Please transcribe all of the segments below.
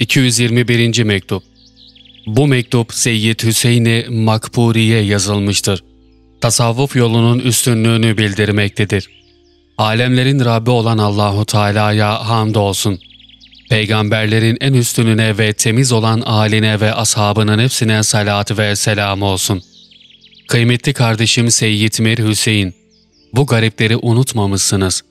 221. Mektup Bu mektup Seyyid Hüseyin-i Makburi'ye yazılmıştır. Tasavvuf yolunun üstünlüğünü bildirmektedir. Alemlerin Rabbi olan Allahu Teala'ya hamdolsun. Peygamberlerin en üstününe ve temiz olan aline ve ashabının hepsine salat ve selam olsun. Kıymetli kardeşim Seyyid Mir Hüseyin, bu garipleri unutmamışsınız.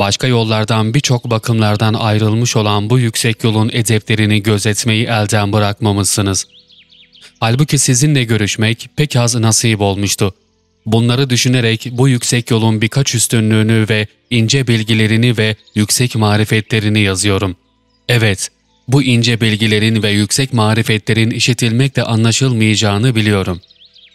Başka yollardan birçok bakımlardan ayrılmış olan bu yüksek yolun edeplerini gözetmeyi elden bırakmamışsınız. Halbuki sizinle görüşmek pek az nasip olmuştu. Bunları düşünerek bu yüksek yolun birkaç üstünlüğünü ve ince bilgilerini ve yüksek marifetlerini yazıyorum. Evet, bu ince bilgilerin ve yüksek marifetlerin işitilmekle anlaşılmayacağını biliyorum.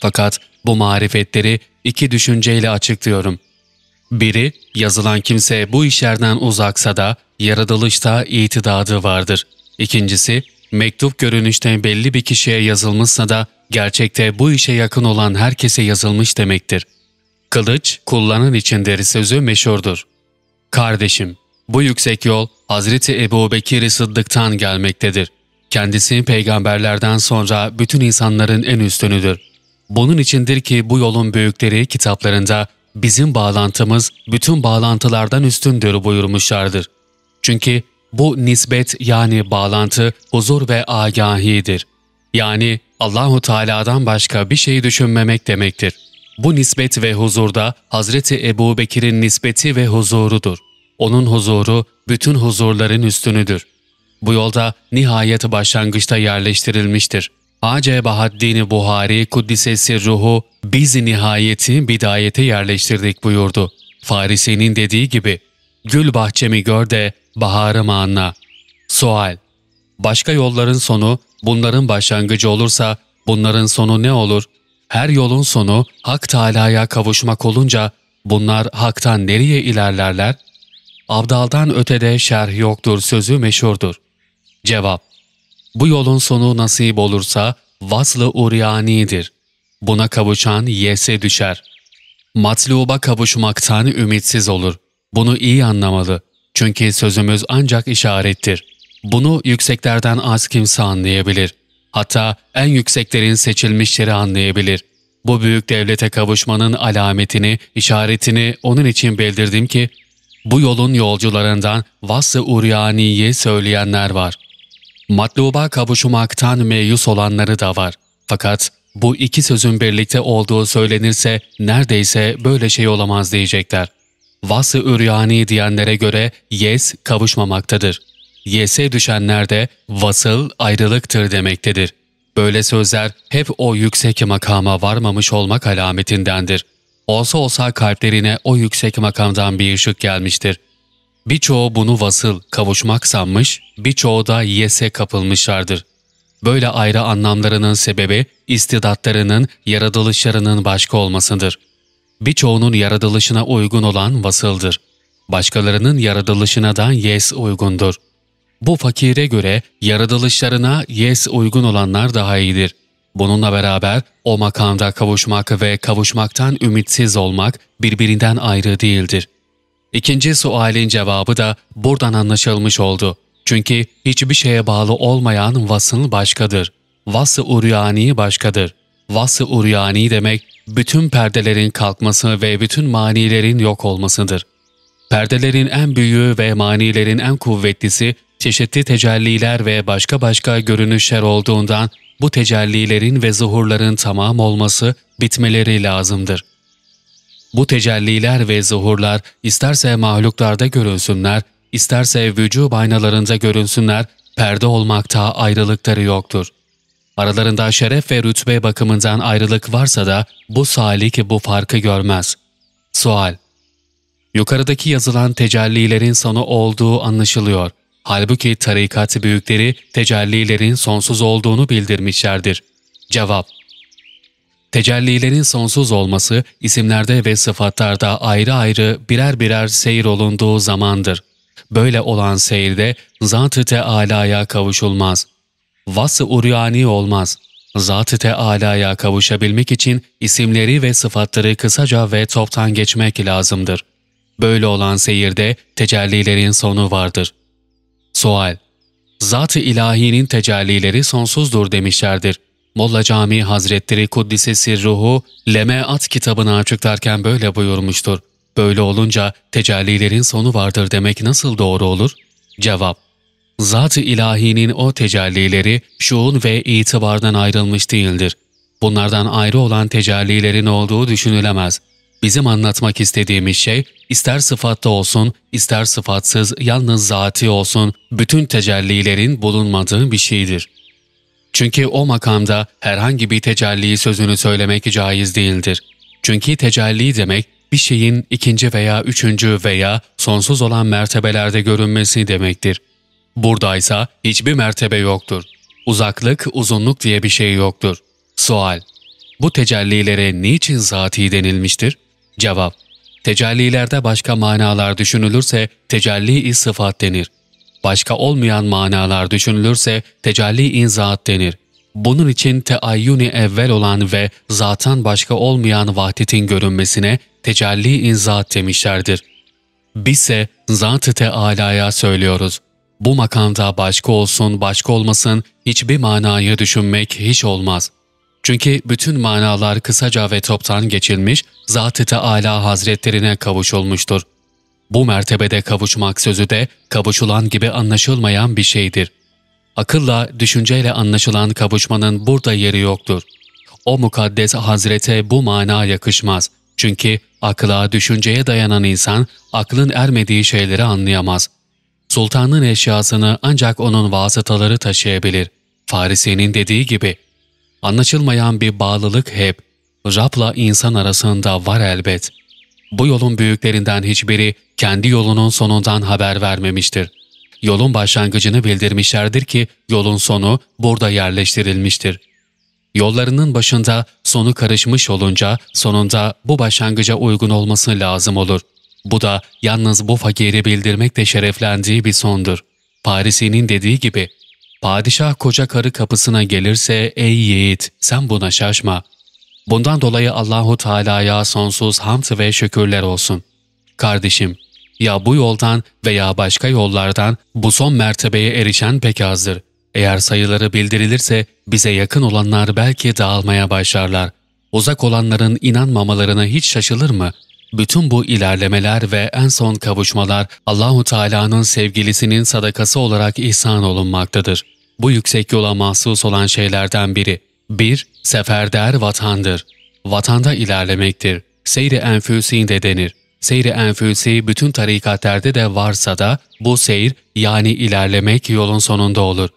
Fakat bu marifetleri iki düşünceyle açıklıyorum. Biri, yazılan kimse bu işlerden uzaksa da yaratılışta itidadı vardır. İkincisi, mektup görünüşte belli bir kişiye yazılmışsa da gerçekte bu işe yakın olan herkese yazılmış demektir. Kılıç, kullanan içindir sözü meşhurdur. Kardeşim, bu yüksek yol Hazreti Ebu Bekir Sıddık'tan gelmektedir. Kendisi peygamberlerden sonra bütün insanların en üstünüdür. Bunun içindir ki bu yolun büyükleri kitaplarında bizim bağlantımız bütün bağlantılardan üstündür buyurmuşlardır. Çünkü bu nisbet yani bağlantı huzur ve agahidir. Yani Allahu Teala'dan başka bir şey düşünmemek demektir. Bu nisbet ve huzurda Hazreti Ebu Bekir'in nispeti ve huzurudur. Onun huzuru bütün huzurların üstünüdür. Bu yolda nihayet başlangıçta yerleştirilmiştir. A.C. Bahaddin Buhari Kuddisesi ruhu biz nihayeti bidayete yerleştirdik buyurdu. Farisi'nin dediği gibi gül bahçemi gör de baharımı anla. Sual Başka yolların sonu bunların başlangıcı olursa bunların sonu ne olur? Her yolun sonu Hak Teala'ya kavuşmak olunca bunlar haktan nereye ilerlerler? Abdaldan ötede şerh yoktur sözü meşhurdur. Cevap Bu yolun sonu nasip olursa vaslı uryanidir. Buna kavuşan yese düşer. Matluba kavuşmaktan ümitsiz olur. Bunu iyi anlamalı. Çünkü sözümüz ancak işarettir. Bunu yükseklerden az kimse anlayabilir. Hatta en yükseklerin seçilmişleri anlayabilir. Bu büyük devlete kavuşmanın alametini, işaretini onun için bildirdim ki, bu yolun yolcularından Vas-ı Uryani'yi söyleyenler var. Matluba kavuşmaktan meyus olanları da var. Fakat bu iki sözün birlikte olduğu söylenirse neredeyse böyle şey olamaz diyecekler. Vas-ı Üryani diyenlere göre yes kavuşmamaktadır. Yes'e düşenler de vasıl ayrılıktır demektedir. Böyle sözler hep o yüksek makama varmamış olmak alametindendir. Olsa olsa kalplerine o yüksek makamdan bir ışık gelmiştir. Birçoğu bunu vasıl, kavuşmak sanmış, birçoğu da yese kapılmışlardır. Böyle ayrı anlamlarının sebebi istidatlarının, yaratılışlarının başka olmasıdır. Birçoğunun yaratılışına uygun olan vasıldır. Başkalarının yaratılışına da yes uygundur. Bu fakire göre yaratılışlarına yes uygun olanlar daha iyidir. Bununla beraber o makamda kavuşmak ve kavuşmaktan ümitsiz olmak birbirinden ayrı değildir. İkinci sualin cevabı da buradan anlaşılmış oldu. Çünkü hiçbir şeye bağlı olmayan vasıl başkadır. Vas-ı uryani başkadır. Vas-ı uryani demek bütün perdelerin kalkması ve bütün manilerin yok olmasıdır. Perdelerin en büyüğü ve manilerin en kuvvetlisi çeşitli tecelliler ve başka başka görünüşler olduğundan bu tecellilerin ve zuhurların tamam olması, bitmeleri lazımdır. Bu tecelliler ve zuhurlar isterse mahluklarda görünsünler, isterse vücub aynalarında görünsünler, perde olmakta ayrılıkları yoktur. Aralarında şeref ve rütbe bakımından ayrılık varsa da bu salik bu farkı görmez. Sual Yukarıdaki yazılan tecellilerin sonu olduğu anlaşılıyor. Halbuki tarikat büyükleri tecellilerin sonsuz olduğunu bildirmişlerdir. Cevap Tecellilerin sonsuz olması isimlerde ve sıfatlarda ayrı ayrı birer birer seyir olunduğu zamandır. Böyle olan seyirde Zat-ı Teala'ya kavuşulmaz. Vas-ı uryani olmaz. Zat-ı Teala'ya kavuşabilmek için isimleri ve sıfatları kısaca ve toptan geçmek lazımdır. Böyle olan seyirde tecellilerin sonu vardır. Sual Zat-ı ilahinin tecellileri sonsuzdur demişlerdir. Molla Camii Hazretleri Kuddisesi Ruhu, Lemeat kitabını açıklarken böyle buyurmuştur. Böyle olunca tecellilerin sonu vardır demek nasıl doğru olur? Cevap Zat-ı ilahinin o tecellileri şuun ve itibardan ayrılmış değildir. Bunlardan ayrı olan tecellilerin olduğu düşünülemez. Bizim anlatmak istediğimiz şey, ister sıfatlı olsun, ister sıfatsız, yalnız zati olsun, bütün tecellilerin bulunmadığı bir şeydir. Çünkü o makamda herhangi bir tecelli sözünü söylemek caiz değildir. Çünkü tecelli demek, bir şeyin ikinci veya üçüncü veya sonsuz olan mertebelerde görünmesi demektir. Buradaysa hiçbir mertebe yoktur. Uzaklık, uzunluk diye bir şey yoktur. Sual Bu tecellilere niçin zati denilmiştir? Cevap Tecellilerde başka manalar düşünülürse tecelli-i sıfat denir. Başka olmayan manalar düşünülürse tecelli inzaat denir. Bunun için teayyuni evvel olan ve zaten başka olmayan vahdetin görünmesine tecelli inzaat demişlerdir. Bizse Zat-ı Teala'ya söylüyoruz. Bu makamda başka olsun başka olmasın hiçbir manayı düşünmek hiç olmaz. Çünkü bütün manalar kısaca ve toptan geçilmiş Zat-ı Teala Hazretlerine kavuşulmuştur. Bu mertebede kavuşmak sözü de kavuşulan gibi anlaşılmayan bir şeydir. Akılla, düşünceyle anlaşılan kavuşmanın burada yeri yoktur. O mukaddes hazrete bu mana yakışmaz. Çünkü akla, düşünceye dayanan insan aklın ermediği şeyleri anlayamaz. Sultanın eşyasını ancak onun vasıtaları taşıyabilir. Farisi'nin dediği gibi, anlaşılmayan bir bağlılık hep, Rab'la insan arasında var elbet. Bu yolun büyüklerinden hiçbiri kendi yolunun sonundan haber vermemiştir. Yolun başlangıcını bildirmişlerdir ki yolun sonu burada yerleştirilmiştir. Yollarının başında sonu karışmış olunca sonunda bu başlangıca uygun olması lazım olur. Bu da yalnız bu fakiri bildirmekle şereflendiği bir sondur. Parisi'nin dediği gibi, Padişah koca karı kapısına gelirse ey yiğit sen buna şaşma. Bundan dolayı Allahu Teala'ya sonsuz hamd ve şükürler olsun. Kardeşim, ya bu yoldan veya başka yollardan bu son mertebeye erişen pek azdır. Eğer sayıları bildirilirse bize yakın olanlar belki dağılmaya başlarlar. Uzak olanların inanmamalarına hiç şaşılır mı? Bütün bu ilerlemeler ve en son kavuşmalar Allahu Teala'nın sevgilisinin sadakası olarak ihsan olunmaktadır. Bu yüksek yola mahsus olan şeylerden biri 1. Seferder vatandır. Vatanda ilerlemektir. Seyri enfüsi de denir. Seyri enfüsi bütün tarikatlerde de varsa da bu seyir yani ilerlemek yolun sonunda olur.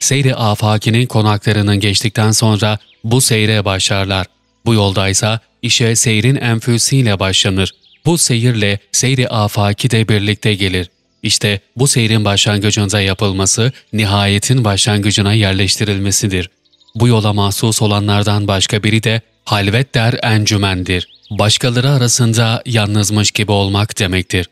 Seyri afakinin konaklarının geçtikten sonra bu seyre başlarlar. Bu yoldaysa işe seyrin enfüsiyle başlanır. Bu seyirle seyri afaki de birlikte gelir. İşte bu seyrin başlangıcında yapılması, nihayetin başlangıcına yerleştirilmesidir. Bu yola mahsus olanlardan başka biri de halvet der encümendir. Başkaları arasında yalnızmış gibi olmak demektir.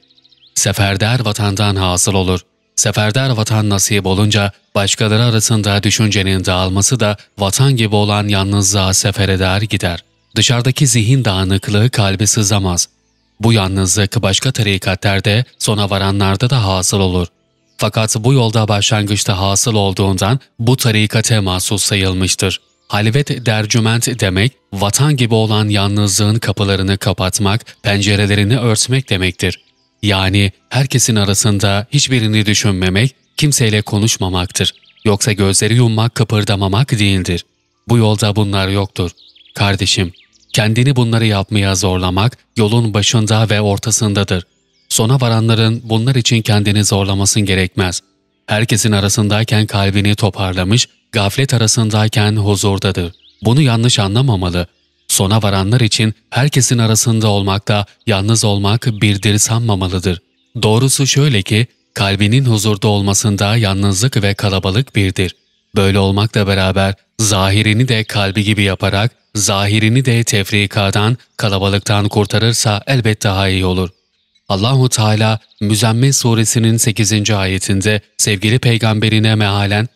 Seferder vatandan hasıl olur. Seferder vatan nasip olunca başkaları arasında düşüncenin dağılması da vatan gibi olan yalnızlığa sefer eder gider. Dışarıdaki zihin dağınıklığı kalbi sızamaz. Bu yalnızlık başka tarikatlerde sona varanlarda da hasıl olur. Fakat bu yolda başlangıçta hasıl olduğundan bu tarikate mahsus sayılmıştır. Halvet dercüment demek, vatan gibi olan yalnızlığın kapılarını kapatmak, pencerelerini örtmek demektir. Yani herkesin arasında hiçbirini düşünmemek, kimseyle konuşmamaktır. Yoksa gözleri yummak, kıpırdamamak değildir. Bu yolda bunlar yoktur. Kardeşim, kendini bunları yapmaya zorlamak yolun başında ve ortasındadır. Sona varanların bunlar için kendini zorlamasın gerekmez. Herkesin arasındayken kalbini toparlamış, gaflet arasındayken huzurdadır. Bunu yanlış anlamamalı. Sona varanlar için herkesin arasında olmakta yalnız olmak birdir sanmamalıdır. Doğrusu şöyle ki, kalbinin huzurda olmasında yalnızlık ve kalabalık birdir. Böyle olmakla beraber zahirini de kalbi gibi yaparak, zahirini de tefrikadan, kalabalıktan kurtarırsa elbette daha iyi olur. Allahu Teala Müzemmil suresinin 8. ayetinde sevgili peygamberine mealen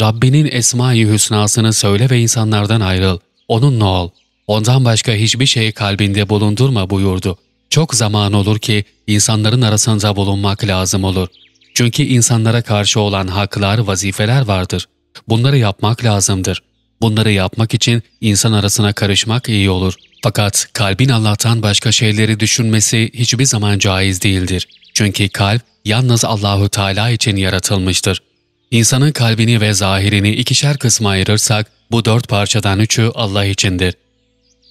Rabbinin esma-i hüsnasını söyle ve insanlardan ayrıl. Onunla ol. Ondan başka hiçbir şeyi kalbinde bulundurma buyurdu. Çok zaman olur ki insanların arasında bulunmak lazım olur. Çünkü insanlara karşı olan haklar, vazifeler vardır. Bunları yapmak lazımdır. Bunları yapmak için insan arasına karışmak iyi olur. Fakat kalbin Allah'tan başka şeyleri düşünmesi hiçbir zaman caiz değildir. Çünkü kalp yalnız Allahu Teala için yaratılmıştır. İnsanın kalbini ve zahirini ikişer kısma ayırırsak bu dört parçadan üçü Allah içindir.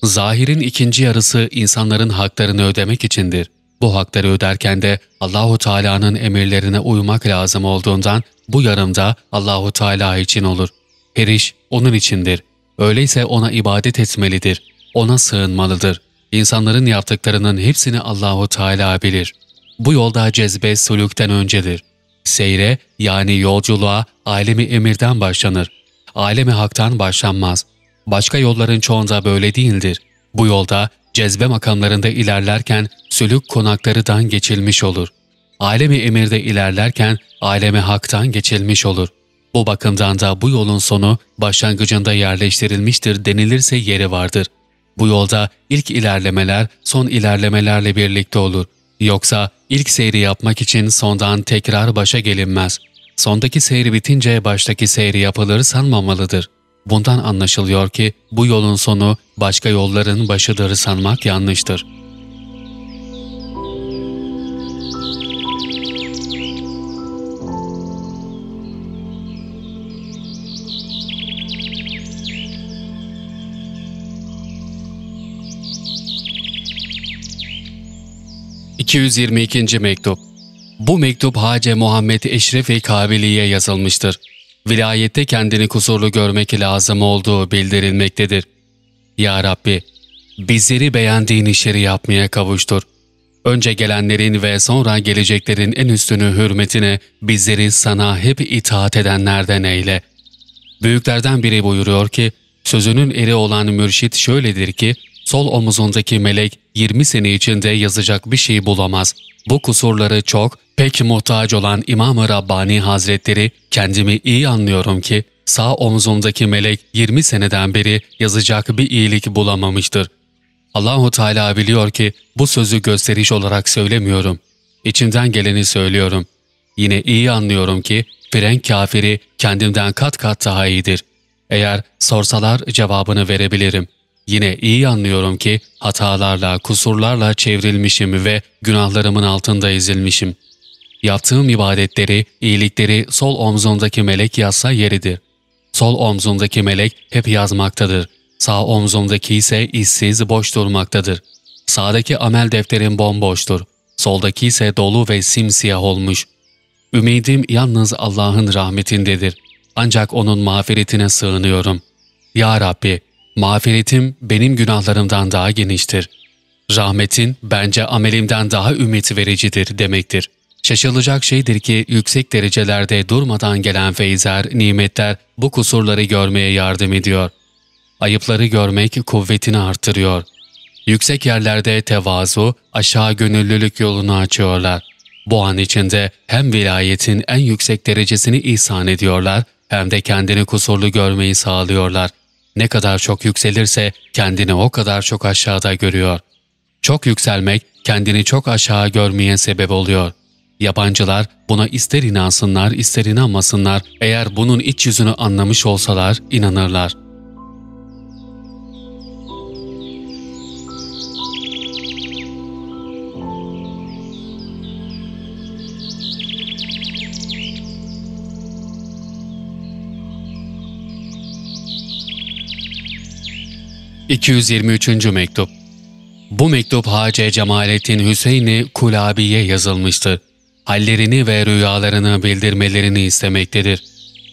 Zahirin ikinci yarısı insanların haklarını ödemek içindir. Bu hakları öderken de Allahu Teala'nın emirlerine uymak lazım olduğundan bu yarımda Allahu Teala için olur. Her iş onun içindir. Öyleyse ona ibadet etmelidir. Ona sığınmalıdır. İnsanların yaptıklarının hepsini Allahu Teala bilir. Bu yolda cezbe sulukten öncedir. Seyre yani yolculuğa alemi emirden başlanır. Alemi haktan başlanmaz. Başka yolların çoğunda böyle değildir. Bu yolda cezbe makamlarında ilerlerken sülük konaklarından geçilmiş olur. Alemi emirde ilerlerken aleme haktan geçilmiş olur. Bu bakımdan da bu yolun sonu başlangıcında yerleştirilmiştir denilirse yeri vardır. Bu yolda ilk ilerlemeler son ilerlemelerle birlikte olur. Yoksa ilk seyri yapmak için sondan tekrar başa gelinmez. Sondaki seyri bitince baştaki seyri yapılır sanmamalıdır. Bundan anlaşılıyor ki bu yolun sonu başka yolların başıdır sanmak yanlıştır. 222. Mektup Bu mektup Hace Muhammed Eşref-i Kabili'ye yazılmıştır. Vilayette kendini kusurlu görmek lazım olduğu bildirilmektedir. Ya Rabbi, bizleri beğendiğin işleri yapmaya kavuştur. Önce gelenlerin ve sonra geleceklerin en üstünü hürmetine bizleri sana hep itaat edenlerden eyle. Büyüklerden biri buyuruyor ki, sözünün eri olan mürşit şöyledir ki, sol omuzundaki melek 20 sene içinde yazacak bir şey bulamaz. Bu kusurları çok, pek muhtaç olan İmam-ı Rabbani Hazretleri kendimi iyi anlıyorum ki sağ omuzumdaki melek 20 seneden beri yazacak bir iyilik bulamamıştır. Allahu Teala biliyor ki bu sözü gösteriş olarak söylemiyorum. İçimden geleni söylüyorum. Yine iyi anlıyorum ki Frenk kafiri kendimden kat kat daha iyidir. Eğer sorsalar cevabını verebilirim. Yine iyi anlıyorum ki hatalarla, kusurlarla çevrilmişim ve günahlarımın altında ezilmişim. Yaptığım ibadetleri, iyilikleri sol omzumdaki melek yazsa yeridir. Sol omzumdaki melek hep yazmaktadır. Sağ omzumdaki ise işsiz, boş durmaktadır. Sağdaki amel defterim bomboştur. Soldaki ise dolu ve simsiyah olmuş. Ümidim yalnız Allah'ın rahmetindedir. Ancak O'nun mağfiretine sığınıyorum. Ya Rabbi, Mağfiretim benim günahlarımdan daha geniştir. Rahmetin bence amelimden daha ümit vericidir demektir. Şaşılacak şeydir ki yüksek derecelerde durmadan gelen feyzer, nimetler bu kusurları görmeye yardım ediyor. Ayıpları görmek kuvvetini artırıyor. Yüksek yerlerde tevazu, aşağı gönüllülük yolunu açıyorlar. Bu an içinde hem vilayetin en yüksek derecesini ihsan ediyorlar hem de kendini kusurlu görmeyi sağlıyorlar.'' Ne kadar çok yükselirse kendini o kadar çok aşağıda görüyor. Çok yükselmek kendini çok aşağı görmeye sebep oluyor. Yabancılar buna ister inansınlar ister inanmasınlar eğer bunun iç yüzünü anlamış olsalar inanırlar.'' 223. Mektup Bu mektup Hace Cemalettin Hüseyin'i Kulabi'ye yazılmıştır. Hallerini ve rüyalarını bildirmelerini istemektedir.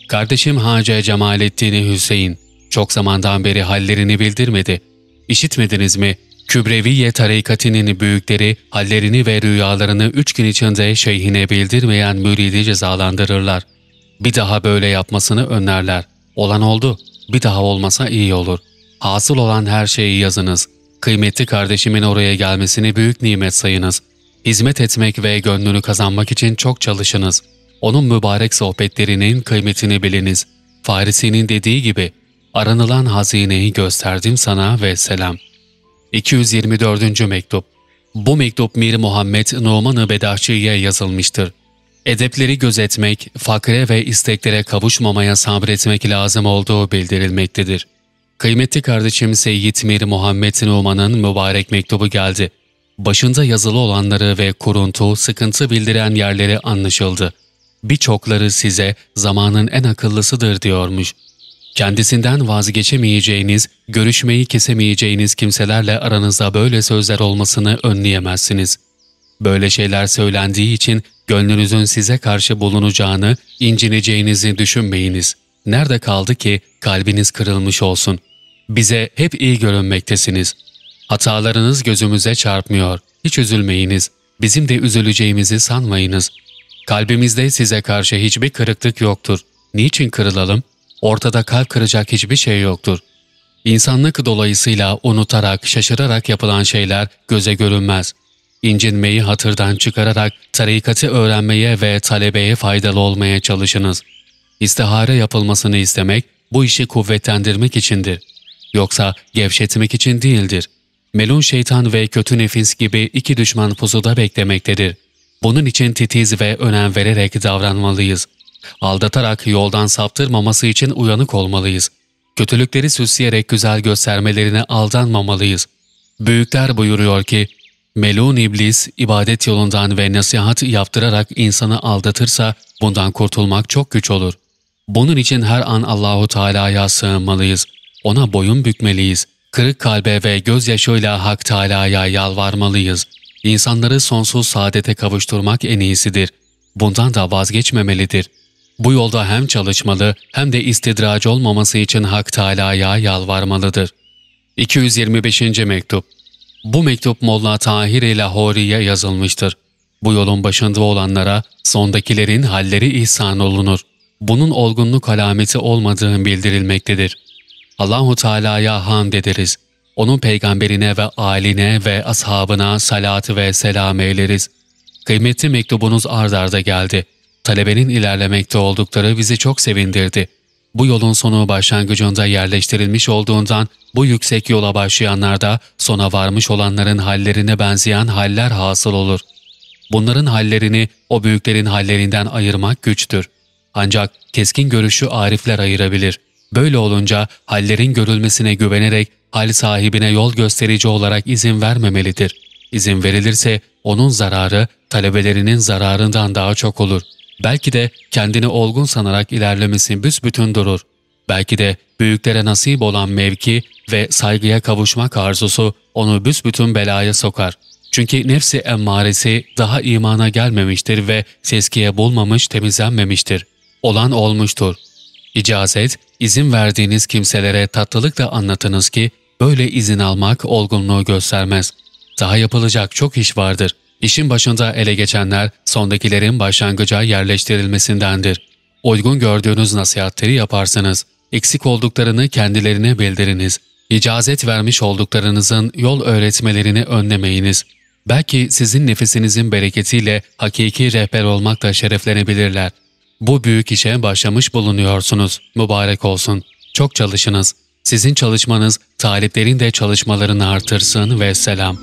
Kardeşim Hace Cemalettin Hüseyin çok zamandan beri hallerini bildirmedi. İşitmediniz mi? Kübreviye tarikatinin büyükleri hallerini ve rüyalarını üç gün içinde şeyhine bildirmeyen müridi cezalandırırlar. Bir daha böyle yapmasını önlerler. Olan oldu. Bir daha olmasa iyi olur.'' Hasıl olan her şeyi yazınız. Kıymetli kardeşimin oraya gelmesini büyük nimet sayınız. Hizmet etmek ve gönlünü kazanmak için çok çalışınız. Onun mübarek sohbetlerinin kıymetini biliniz. Farisi'nin dediği gibi, aranılan hazineyi gösterdim sana ve selam. 224. Mektup Bu mektup Mir Muhammed Numan-ı Bedahçı'ya yazılmıştır. edepleri gözetmek, fakre ve isteklere kavuşmamaya sabretmek lazım olduğu bildirilmektedir. Kıymetli kardeşim Seyyid Mir Muhammed Numan'ın mübarek mektubu geldi. Başında yazılı olanları ve kuruntu, sıkıntı bildiren yerleri anlaşıldı. Birçokları size zamanın en akıllısıdır diyormuş. Kendisinden vazgeçemeyeceğiniz, görüşmeyi kesemeyeceğiniz kimselerle aranızda böyle sözler olmasını önleyemezsiniz. Böyle şeyler söylendiği için gönlünüzün size karşı bulunacağını, incineceğinizi düşünmeyiniz. Nerede kaldı ki kalbiniz kırılmış olsun? Bize hep iyi görünmektesiniz. Hatalarınız gözümüze çarpmıyor. Hiç üzülmeyiniz. Bizim de üzüleceğimizi sanmayınız. Kalbimizde size karşı hiçbir kırıklık yoktur. Niçin kırılalım? Ortada kalp kıracak hiçbir şey yoktur. İnsanlık dolayısıyla unutarak, şaşırarak yapılan şeyler göze görünmez. İncinmeyi hatırdan çıkararak tarikatı öğrenmeye ve talebeye faydalı olmaya çalışınız. İstihare yapılmasını istemek bu işi kuvvetlendirmek içindir. Yoksa gevşetmek için değildir. Melun şeytan ve kötü nefis gibi iki düşman pusuda beklemektedir. Bunun için titiz ve önem vererek davranmalıyız. Aldatarak yoldan saptırmaması için uyanık olmalıyız. Kötülükleri süsleyerek güzel göstermelerine aldanmamalıyız. Büyükler buyuruyor ki, Melun iblis ibadet yolundan ve nasihat yaptırarak insanı aldatırsa bundan kurtulmak çok güç olur. Bunun için her an Allahu Teala'ya sığınmalıyız. Ona boyun bükmeliyiz. Kırık kalbe ve gözyaşıyla Hak Teala'ya yalvarmalıyız. İnsanları sonsuz saadete kavuşturmak en iyisidir. Bundan da vazgeçmemelidir. Bu yolda hem çalışmalı hem de istidraç olmaması için Hak Teala'ya yalvarmalıdır. 225. Mektup Bu mektup Molla Tahir-i Lahori'ye yazılmıştır. Bu yolun başında olanlara sondakilerin halleri ihsan olunur. Bunun olgunluk alameti olmadığı bildirilmektedir. Allahu Teala'ya hamd ederiz. Onun peygamberine ve aline ve ashabına salatı ve selam eyleriz. Kıymetli mektubunuz ard arda geldi. Talebenin ilerlemekte oldukları bizi çok sevindirdi. Bu yolun sonu başlangıcında yerleştirilmiş olduğundan bu yüksek yola başlayanlarda sona varmış olanların hallerine benzeyen haller hasıl olur. Bunların hallerini o büyüklerin hallerinden ayırmak güçtür. Ancak keskin görüşü arifler ayırabilir. Böyle olunca hallerin görülmesine güvenerek hal sahibine yol gösterici olarak izin vermemelidir. İzin verilirse onun zararı talebelerinin zararından daha çok olur. Belki de kendini olgun sanarak ilerlemesi büsbütün durur. Belki de büyüklere nasip olan mevki ve saygıya kavuşmak arzusu onu büsbütün belaya sokar. Çünkü nefsi emmaresi daha imana gelmemiştir ve seskiye bulmamış temizlenmemiştir. Olan olmuştur. İcazet, izin verdiğiniz kimselere tatlılıkla anlatınız ki böyle izin almak olgunluğu göstermez. Daha yapılacak çok iş vardır. İşin başında ele geçenler sondakilerin başlangıca yerleştirilmesindendir. Uygun gördüğünüz nasihatleri yaparsınız. Eksik olduklarını kendilerine bildiriniz. İcazet vermiş olduklarınızın yol öğretmelerini önlemeyiniz. Belki sizin nefesinizin bereketiyle hakiki rehber olmakla şereflenebilirler. Bu büyük işe başlamış bulunuyorsunuz. Mübarek olsun. Çok çalışınız. Sizin çalışmanız taliplerin de çalışmalarını artırsın ve selam.